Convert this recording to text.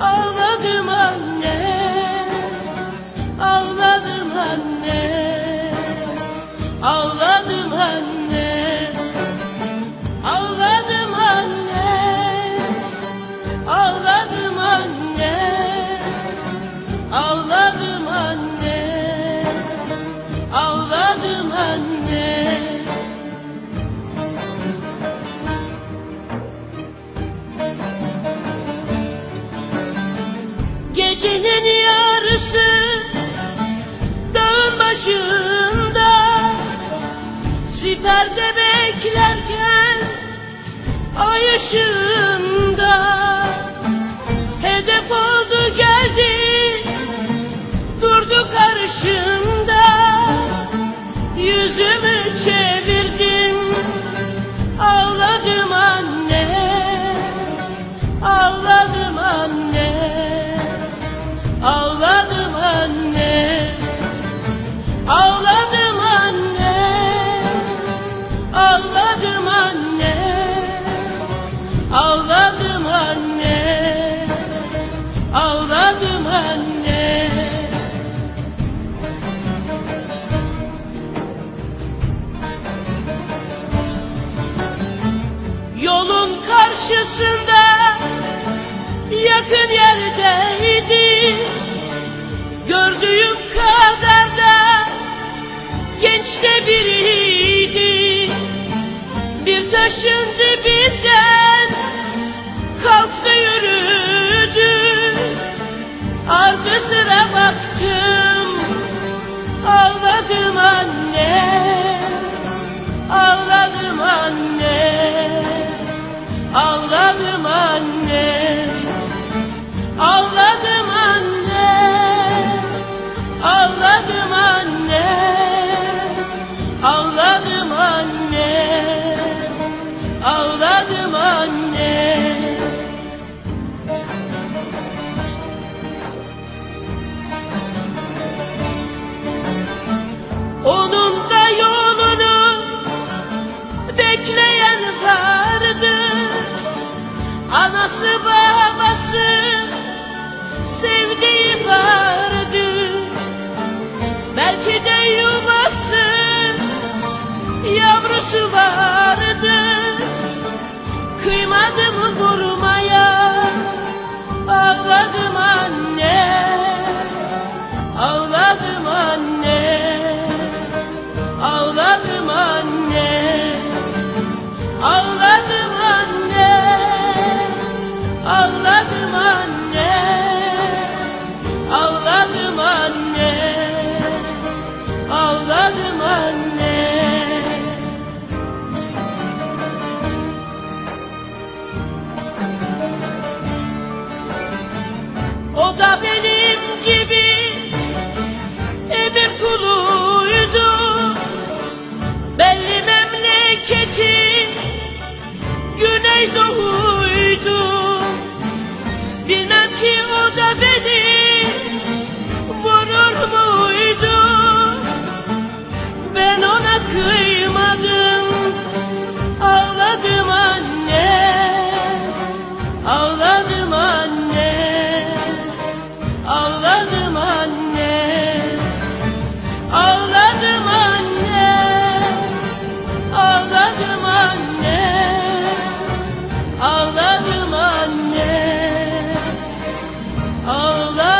Ağladım anne Gecenin yarısı dağın başında. Siperde beklerken ay ışığında Ağladım anne Ağladım anne Ağladım anne Ağladım anne Ağladım anne. Yolun karşısında yakın yerdeydi Gördüğüm kadar da genç de biriydi. Bir taşın dibinden kalktı yürüdü. Ardı sıra baktım ağladım anne Ağladım anne Ağladım anne Anası ben. Bilmem ki o da beni vurur muydu? Ben ona kıymadım Ağladım anne Ağladım anne Ağladım anne Ağladım anne Oh, love.